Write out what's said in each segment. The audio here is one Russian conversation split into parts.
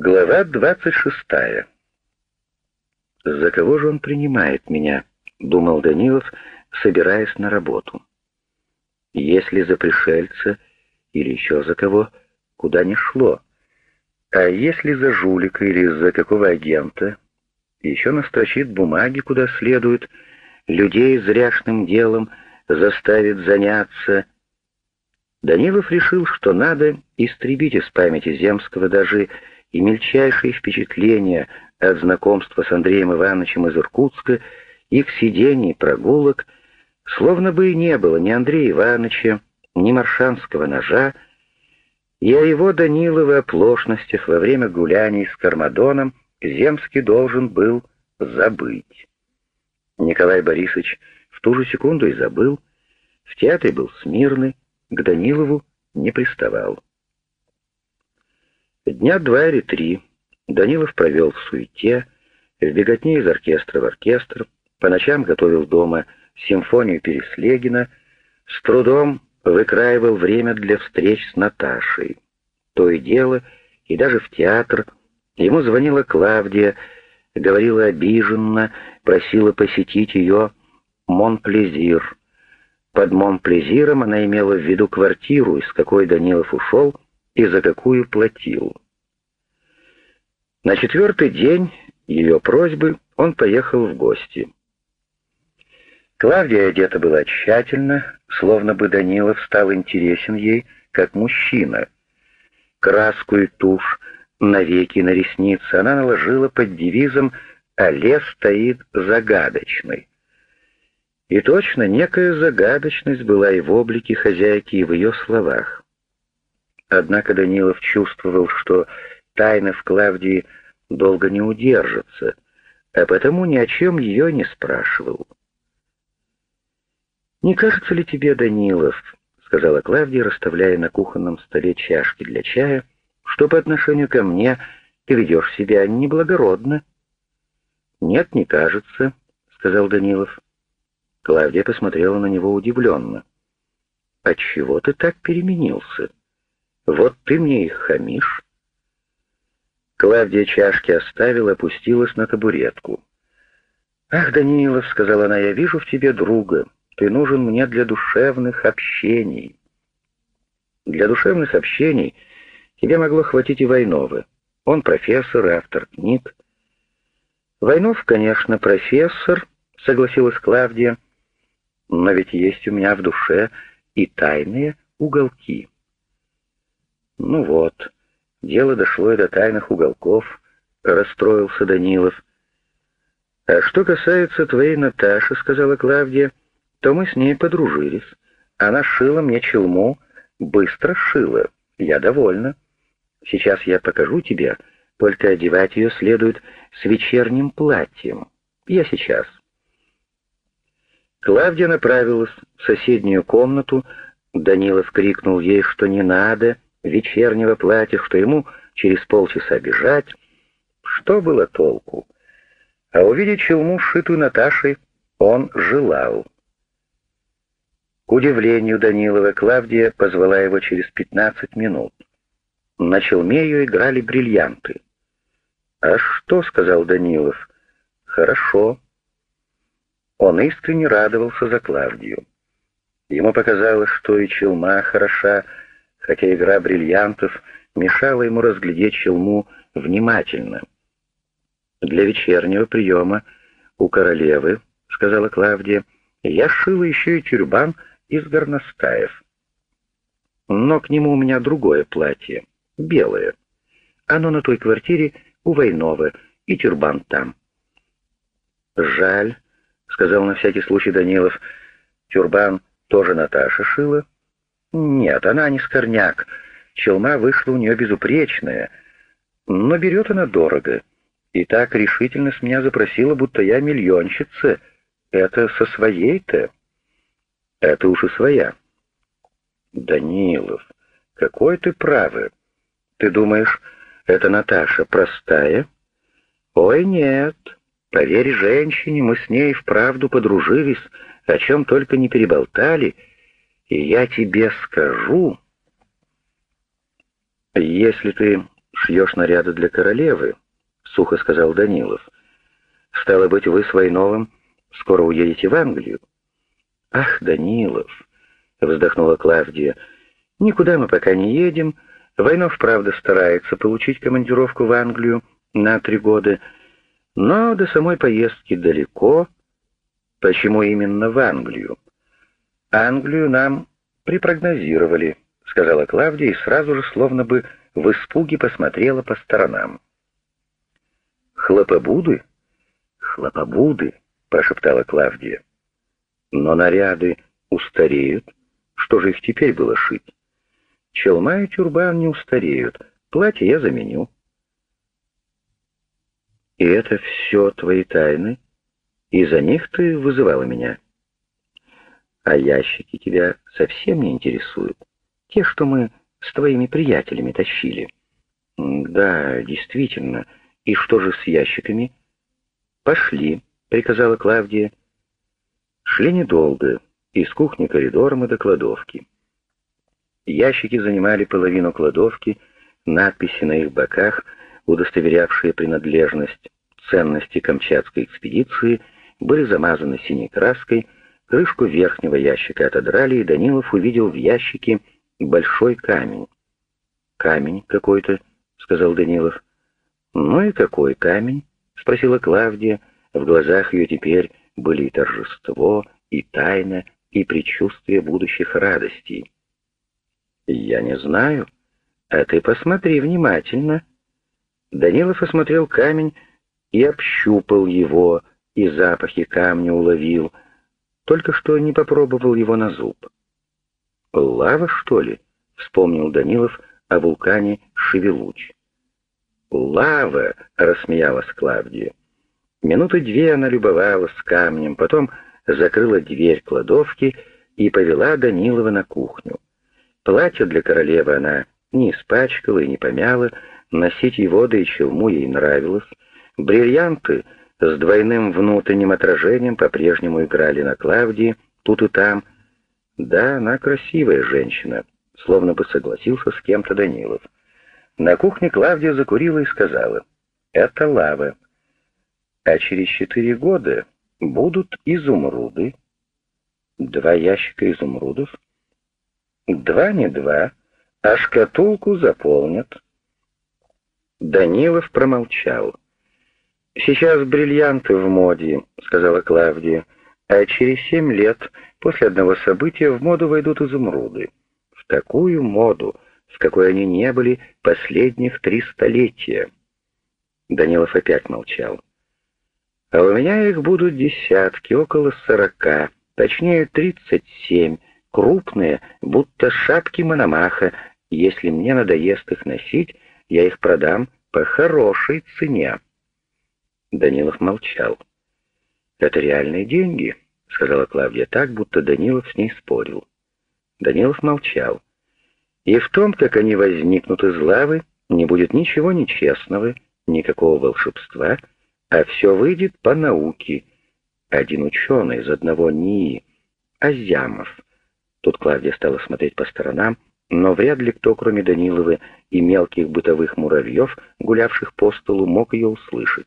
Глава двадцать шестая. «За кого же он принимает меня?» — думал Данилов, собираясь на работу. «Если за пришельца или еще за кого, куда ни шло. А если за жулика или за какого агента, еще настрочит бумаги куда следует, людей зряшным делом заставит заняться». Данилов решил, что надо истребить из памяти Земского даже и мельчайшие впечатления от знакомства с Андреем Ивановичем из Иркутска, их сидений, прогулок, словно бы и не было ни Андрея Ивановича, ни маршанского ножа, и о его Даниловой оплошностях во время гуляний с Кармадоном Земский должен был забыть. Николай Борисович в ту же секунду и забыл, в театре был смирный, к Данилову не приставал. Дня два или три Данилов провел в суете, в беготне из оркестра в оркестр, по ночам готовил дома симфонию Переслегина, с трудом выкраивал время для встреч с Наташей. То и дело, и даже в театр, ему звонила Клавдия, говорила обиженно, просила посетить ее Монплезир. Под Монплезиром она имела в виду квартиру, из какой Данилов ушел, и за какую платил. На четвертый день ее просьбы он поехал в гости. Клавдия одета была тщательно, словно бы Данилов стал интересен ей как мужчина. Краску и тушь навеки на ресницы она наложила под девизом «А лес стоит загадочный». И точно некая загадочность была и в облике хозяйки, и в ее словах. Однако Данилов чувствовал, что тайна в Клавдии долго не удержится, а потому ни о чем ее не спрашивал. «Не кажется ли тебе, Данилов, — сказала Клавдия, расставляя на кухонном столе чашки для чая, — что по отношению ко мне ты ведешь себя неблагородно?» «Нет, не кажется», — сказал Данилов. Клавдия посмотрела на него удивленно. «Отчего ты так переменился?» Вот ты мне их хамишь. Клавдия чашки оставила, опустилась на табуретку. «Ах, Данилов», — сказала она, — «я вижу в тебе друга. Ты нужен мне для душевных общений». Для душевных общений тебе могло хватить и Войнова. Он профессор автор книг. Войнов, конечно, профессор, согласилась Клавдия, но ведь есть у меня в душе и тайные уголки. Ну вот, дело дошло и до тайных уголков, расстроился Данилов. А что касается твоей Наташи, сказала Клавдия, то мы с ней подружились. Она шила мне челму, быстро шила. Я довольна. Сейчас я покажу тебе, только одевать ее следует с вечерним платьем. Я сейчас. Клавдия направилась в соседнюю комнату. Данилов крикнул ей, что не надо, вечернего платья, что ему через полчаса бежать. Что было толку? А увидеть челму, сшитую Наташей, он желал. К удивлению Данилова, Клавдия позвала его через пятнадцать минут. На челме ее играли бриллианты. «А что?» — сказал Данилов. «Хорошо». Он искренне радовался за Клавдию. Ему показалось, что и челма хороша, хотя игра бриллиантов мешала ему разглядеть челму внимательно. «Для вечернего приема у королевы, — сказала Клавдия, — я шила еще и тюрбан из горностаев. Но к нему у меня другое платье, белое. Оно на той квартире у Войнова, и тюрбан там. «Жаль», — сказал на всякий случай Данилов, — «тюрбан тоже Наташа шила?» Нет, она не скорняк. Челма вышла у нее безупречная. Но берет она дорого. И так решительно с меня запросила, будто я миллионщица. Это со своей-то? Это уж и своя. Данилов, какой ты правый. Ты думаешь, это Наташа простая? Ой, нет. Поверь женщине, мы с ней вправду подружились, о чем только не переболтали — и я тебе скажу, если ты шьешь наряды для королевы», — сухо сказал Данилов. «Стало быть, вы с Войновым скоро уедете в Англию?» «Ах, Данилов!» — вздохнула Клавдия. «Никуда мы пока не едем. Войнов, правда, старается получить командировку в Англию на три года, но до самой поездки далеко. Почему именно в Англию?» «Англию нам припрогнозировали», — сказала Клавдия и сразу же, словно бы в испуге посмотрела по сторонам. «Хлопобуды? Хлопобуды!» — прошептала Клавдия. «Но наряды устареют. Что же их теперь было шить? Челма и тюрбан не устареют. Платье я заменю». «И это все твои тайны? И за них ты вызывала меня?» «А ящики тебя совсем не интересуют? Те, что мы с твоими приятелями тащили». «Да, действительно. И что же с ящиками?» «Пошли», — приказала Клавдия. Шли недолго, из кухни коридором и до кладовки. Ящики занимали половину кладовки, надписи на их боках, удостоверявшие принадлежность ценности Камчатской экспедиции, были замазаны синей краской, крышку верхнего ящика отодрали, и Данилов увидел в ящике большой камень. «Камень какой-то», — сказал Данилов. «Ну и какой камень?» — спросила Клавдия. В глазах ее теперь были и торжество, и тайна, и предчувствие будущих радостей. «Я не знаю. А ты посмотри внимательно». Данилов осмотрел камень и общупал его, и запахи камня уловил, только что не попробовал его на зуб. «Лава, что ли?» — вспомнил Данилов о вулкане Шевелуч. «Лава!» — рассмеялась Клавдия. Минуты две она любовалась камнем, потом закрыла дверь кладовки и повела Данилова на кухню. Платье для королевы она не испачкала и не помяла, носить его да и челму ей нравилось. Бриллианты с двойным внутренним отражением по-прежнему играли на Клавдии, тут и там. Да, она красивая женщина, словно бы согласился с кем-то Данилов. На кухне Клавдия закурила и сказала, «Это лава, а через четыре года будут изумруды». «Два ящика изумрудов?» «Два не два, а шкатулку заполнят». Данилов промолчал. «Сейчас бриллианты в моде», — сказала Клавдия, «а через семь лет после одного события в моду войдут изумруды. В такую моду, в какой они не были последних три столетия». Данилов опять молчал. «А у меня их будут десятки, около сорока, точнее тридцать семь, крупные, будто шапки Мономаха. Если мне надоест их носить, я их продам по хорошей цене». Данилов молчал. «Это реальные деньги», — сказала Клавдия так, будто Данилов с ней спорил. Данилов молчал. «И в том, как они возникнут из лавы, не будет ничего нечестного, никакого волшебства, а все выйдет по науке. Один ученый из одного НИИ, Азямов». Тут Клавдия стала смотреть по сторонам, но вряд ли кто, кроме Данилова и мелких бытовых муравьев, гулявших по столу, мог ее услышать.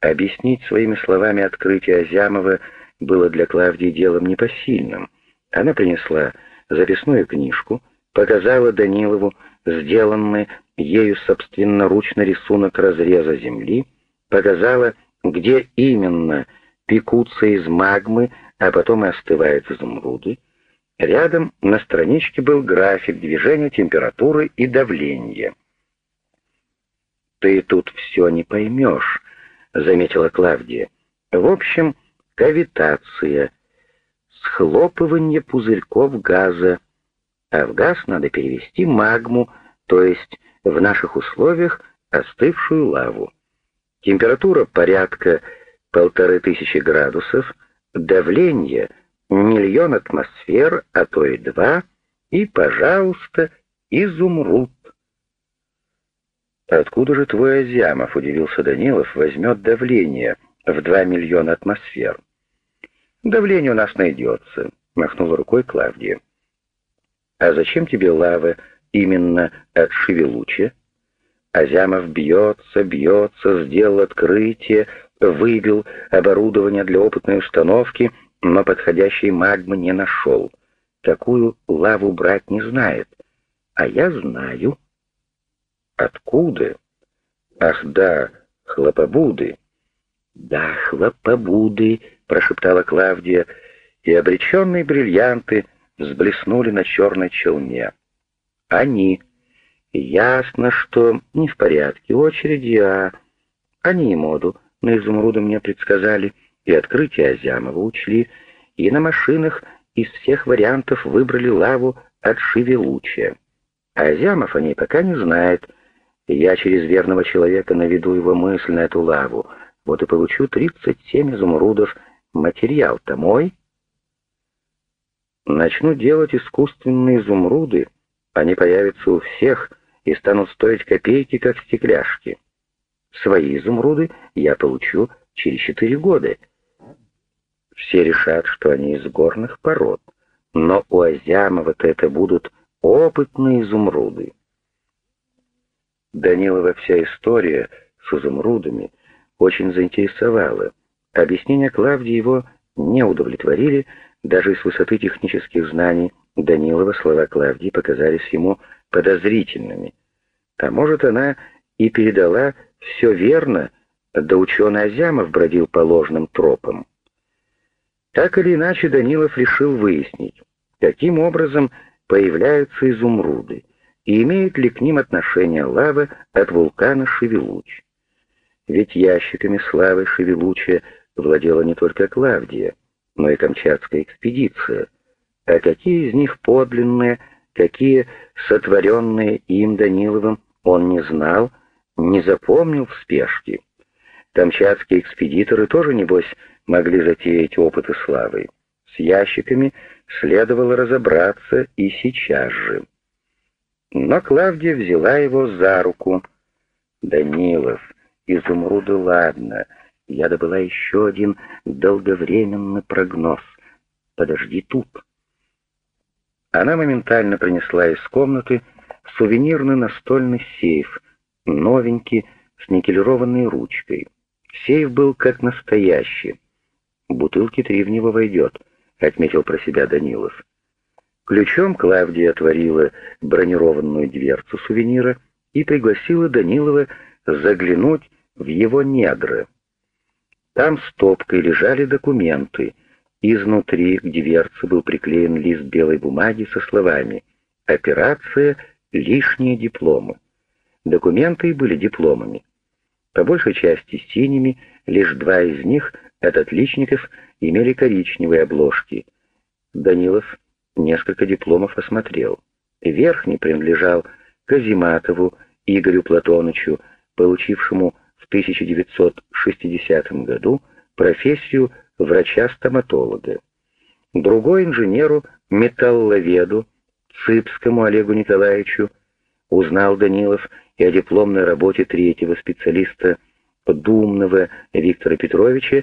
Объяснить своими словами открытие Азямова было для Клавдии делом непосильным. Она принесла записную книжку, показала Данилову сделанный ею собственноручно рисунок разреза земли, показала, где именно пекутся из магмы, а потом и остывают изумруды. Рядом на страничке был график движения температуры и давления. «Ты тут все не поймешь», — заметила Клавдия. «В общем, кавитация, схлопывание пузырьков газа, а в газ надо перевести магму, то есть в наших условиях остывшую лаву. Температура порядка полторы тысячи градусов, давление миллион атмосфер, а то и два, и, пожалуйста, изумруд. «Откуда же твой Азямов, — удивился Данилов, — возьмет давление в два миллиона атмосфер?» «Давление у нас найдется», — махнула рукой Клавдия. «А зачем тебе лава именно от Шевелуча?» Азямов бьется, бьется, сделал открытие, выбил оборудование для опытной установки, но подходящей магмы не нашел. Такую лаву брать не знает. А я знаю. Откуда? Ах да, хлопобуды. Да, хлопобуды, прошептала Клавдия, и обреченные бриллианты взблеснули на черной челне. Они. Ясно, что не в порядке очереди, а... Они и моду на изумруды мне предсказали, и открытие Азямова учли, и на машинах из всех вариантов выбрали лаву от Шевелучия. А Азямов о ней пока не знает, я через верного человека наведу его мысль на эту лаву, вот и получу 37 изумрудов. Материал-то мой. Начну делать искусственные изумруды, они появятся у всех и станут стоить копейки, как стекляшки. Свои изумруды я получу через четыре года. Все решат, что они из горных пород, но у Азямова-то это будут опытные изумруды. Данилова вся история с изумрудами очень заинтересовала. Объяснения Клавдии его не удовлетворили, даже с высоты технических знаний Данилова слова Клавдии показались ему подозрительными. А может, она и передала все верно, да ученый Азямов бродил по ложным тропам. Так или иначе, Данилов решил выяснить, каким образом появляются изумруды и имеет ли к ним отношение лава от вулкана Шевелуч. Ведь ящиками славы Шевелуча владела не только Клавдия, но и Камчатская экспедиция. А какие из них подлинные, какие сотворенные им Даниловым, он не знал, не запомнил в спешке. Камчатские экспедиторы тоже, небось, могли затеять опыты славы. С ящиками следовало разобраться и сейчас же. Но Клавдия взяла его за руку. «Данилов, изумруды ладно, я добыла еще один долговременный прогноз. Подожди тут». Она моментально принесла из комнаты сувенирный настольный сейф, новенький, с никелированной ручкой. Сейф был как настоящий. «Бутылки три в него войдет», — отметил про себя Данилов. Ключом Клавдия отворила бронированную дверцу сувенира и пригласила Данилова заглянуть в его недра. Там стопкой лежали документы. Изнутри к дверце был приклеен лист белой бумаги со словами «Операция лишние дипломы». Документы были дипломами. По большей части синими, лишь два из них от отличников имели коричневые обложки. Данилов несколько дипломов осмотрел. Верхний принадлежал Казиматову Игорю Платонычу, получившему в 1960 году профессию врача-стоматолога. Другой инженеру-металловеду Цыпскому Олегу Николаевичу узнал Данилов и о дипломной работе третьего специалиста Думного Виктора Петровича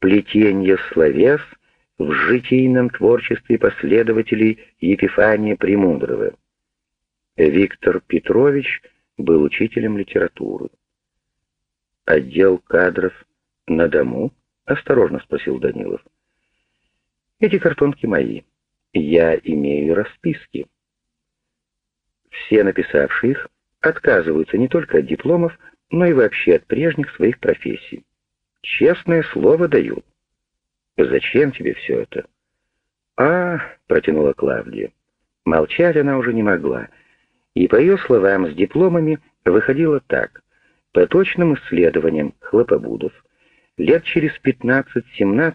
«Плетенье словес» в житийном творчестве последователей Епифания Премудрого. Виктор Петрович был учителем литературы. «Отдел кадров на дому?» — осторожно спросил Данилов. «Эти картонки мои. Я имею расписки». Все написавшие их отказываются не только от дипломов, но и вообще от прежних своих профессий. Честное слово дают. Зачем тебе все это? А, протянула Клавдия. Молчать она уже не могла. И по ее словам, с дипломами выходило так. По точным исследованиям хлопобудов, лет через 15-17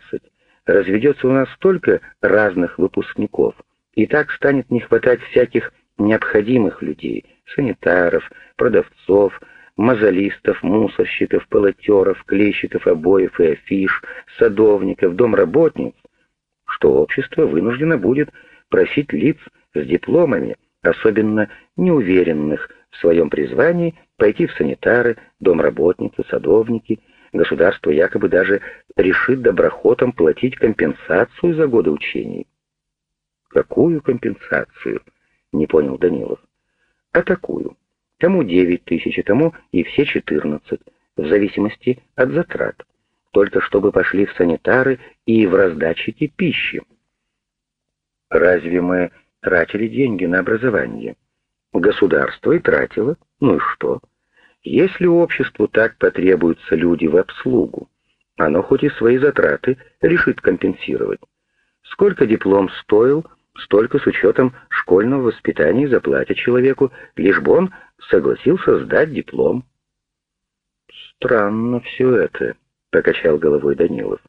разведется у нас столько разных выпускников, и так станет не хватать всяких необходимых людей, санитаров, продавцов, мозолистов, мусорщиков, полотеров, клейщиков обоев и афиш, садовников, домработниц, что общество вынуждено будет просить лиц с дипломами, особенно неуверенных в своем призвании, пойти в санитары, домработницы, садовники. Государство якобы даже решит доброхотом платить компенсацию за годы учений. «Какую компенсацию?» — не понял Данилов. «А такую. Кому 9 тысяч, а кому и все 14, в зависимости от затрат. Только чтобы пошли в санитары и в раздатчики пищи. Разве мы тратили деньги на образование? Государство и тратило. Ну и что? Если обществу так потребуются люди в обслугу, оно хоть и свои затраты решит компенсировать. Сколько диплом стоил, столько с учетом школьного воспитания заплатят человеку, лишь бы он согласился сдать диплом. «Странно все это», — покачал головой Данилов.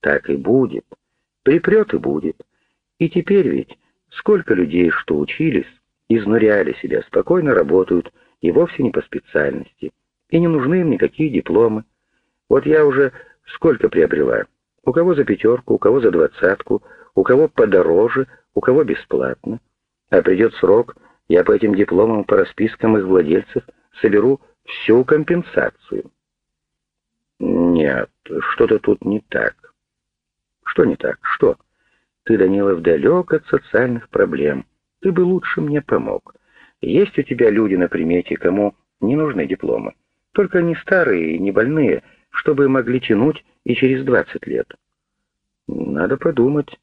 «Так и будет. Припрет и будет. И теперь ведь сколько людей, что учились, изнуряли себя, спокойно работают, и вовсе не по специальности, и не нужны им никакие дипломы. Вот я уже сколько приобрела? У кого за пятерку, у кого за двадцатку, у кого подороже, у кого бесплатно. А придет срок, я по этим дипломам, по распискам их владельцев, соберу всю компенсацию. Нет, что-то тут не так. Что не так? Что? Ты, Данилов, далек от социальных проблем. Ты бы лучше мне помог. Есть у тебя люди на примете, кому не нужны дипломы. Только они старые и не больные, чтобы могли тянуть и через 20 лет. Надо подумать.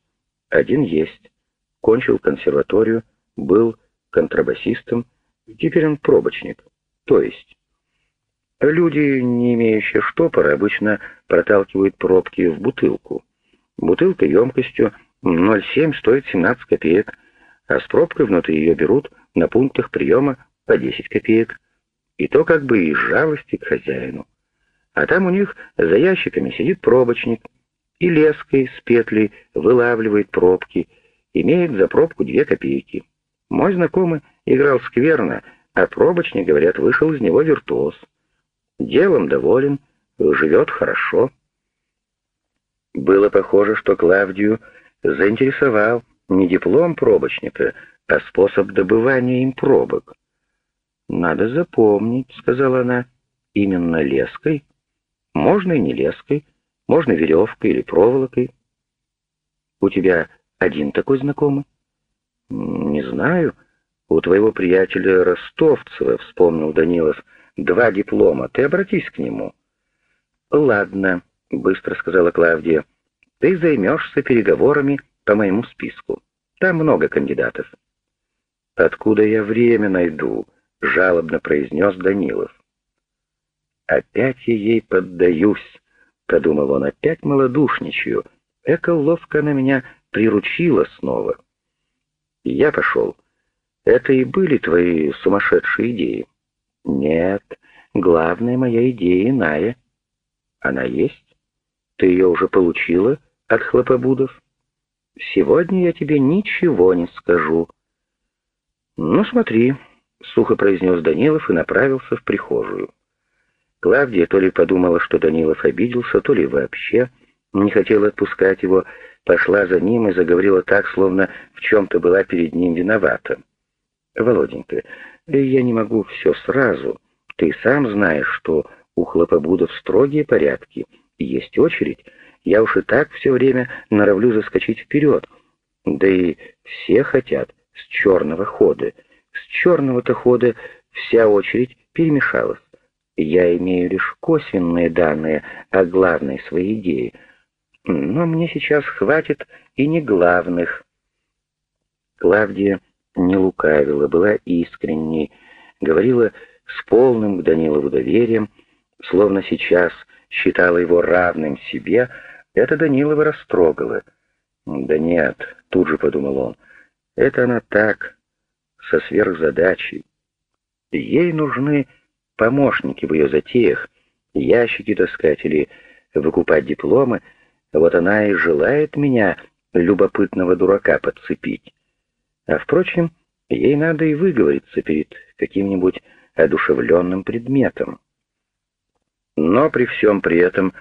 Один есть. Кончил консерваторию, был контрабасистом, теперь он пробочник. То есть... Люди, не имеющие штопора, обычно проталкивают пробки в бутылку. Бутылка емкостью 0,7 стоит 17 копеек, а с пробкой внутри ее берут на пунктах приема по 10 копеек. И то как бы из жалости к хозяину. А там у них за ящиками сидит пробочник и леской с петлей вылавливает пробки, имеет за пробку 2 копейки. Мой знакомый играл скверно, а пробочник, говорят, вышел из него виртуоз. Делом доволен, живет хорошо. Было похоже, что Клавдию заинтересовал не диплом пробочника, а способ добывания им пробок. «Надо запомнить», — сказала она, — «именно леской. Можно и не леской, можно веревкой или проволокой. У тебя один такой знакомый?» «Не знаю. У твоего приятеля Ростовцева, — вспомнил Данилов, — два диплома. Ты обратись к нему». «Ладно», — быстро сказала Клавдия, — «ты займешься переговорами по моему списку. Там много кандидатов». «Откуда я время найду?» — жалобно произнес Данилов. «Опять я ей поддаюсь», — подумал он, — «опять малодушничаю. Эко ловко она меня приручила снова». Я пошел. Это и были твои сумасшедшие идеи. Нет, главная моя идея иная. Она есть? Ты ее уже получила от хлопобудов? Сегодня я тебе ничего не скажу. Ну, смотри, сухо произнес Данилов и направился в прихожую. Клавдия то ли подумала, что Данилов обиделся, то ли вообще не хотела отпускать его, пошла за ним и заговорила так, словно в чем-то была перед ним виновата. «Володенька, я не могу все сразу. Ты сам знаешь, что у хлопобудов строгие порядки, есть очередь, я уж и так все время норовлю заскочить вперед. Да и все хотят с черного хода. С черного-то хода вся очередь перемешалась. Я имею лишь косвенные данные о главной своей идее. Но мне сейчас хватит и не главных. Клавдия не лукавила, была искренней, говорила с полным к Данилову доверием, словно сейчас считала его равным себе, это Данилова растрогало. «Да нет», — тут же подумал он, — «это она так, со сверхзадачей. Ей нужны помощники в ее затеях, ящики таскать или выкупать дипломы, вот она и желает меня, любопытного дурака, подцепить. А, впрочем, ей надо и выговориться перед каким-нибудь одушевленным предметом. Но при всем при этом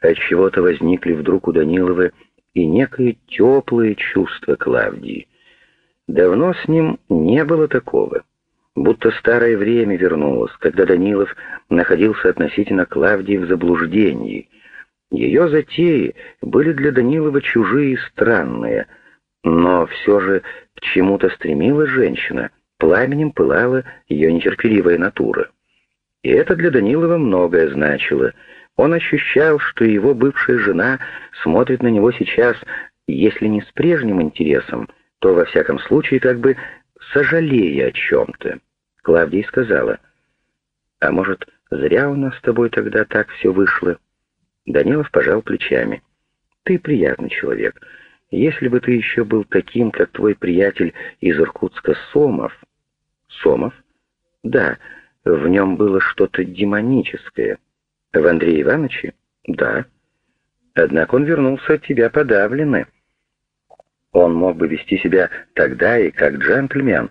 от чего то возникли вдруг у Данилова и некое теплое чувство Клавдии. Давно с ним не было такого. Будто старое время вернулось, когда Данилов находился относительно Клавдии в заблуждении. Ее затеи были для Данилова чужие и странные, но все же к чему-то стремилась женщина, пламенем пылала ее нетерпеливая натура. И это для Данилова многое значило. Он ощущал, что его бывшая жена смотрит на него сейчас, если не с прежним интересом, то, во всяком случае, как бы сожалея о чем-то. Клавдия сказала, «А может, зря у нас с тобой тогда так все вышло?» Данилов пожал плечами. «Ты приятный человек. Если бы ты еще был таким, как твой приятель из Иркутска Сомов...» «Сомов?» «Да, в нем было что-то демоническое. В Андрее Ивановиче? Да. Однако он вернулся от тебя подавленный. Он мог бы вести себя тогда и как джентльмен.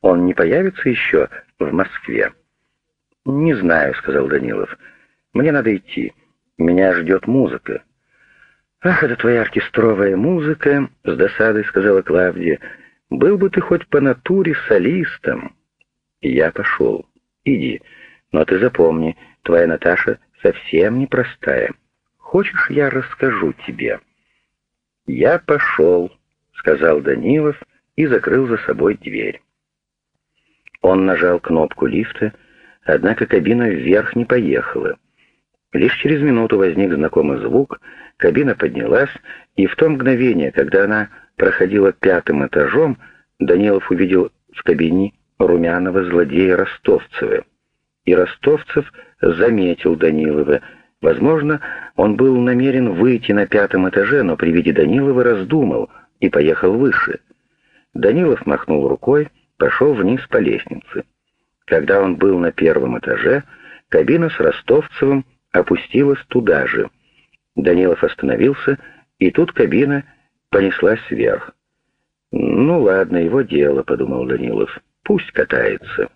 Он не появится еще в Москве. «Не знаю», — сказал Данилов. «Мне надо идти. Меня ждет музыка». «Ах, это твоя оркестровая музыка», — с досадой сказала Клавдия. «Был бы ты хоть по натуре солистом». Я пошел. Иди. Но ты запомни, твоя Наташа совсем непростая. Хочешь, я расскажу тебе?» «Я пошел», — сказал Данилов и закрыл за собой дверь. Он нажал кнопку лифта, однако кабина вверх не поехала. Лишь через минуту возник знакомый звук, кабина поднялась, и в то мгновение, когда она проходила пятым этажом, Данилов увидел в кабине румяного злодея Ростовцева. И Ростовцев заметил Данилова. Возможно, он был намерен выйти на пятом этаже, но при виде Данилова раздумал и поехал выше. Данилов махнул рукой, пошел вниз по лестнице. Когда он был на первом этаже, кабина с Ростовцевым опустилась туда же. Данилов остановился, и тут кабина понеслась вверх. «Ну ладно, его дело», — подумал Данилов. Пусть катается.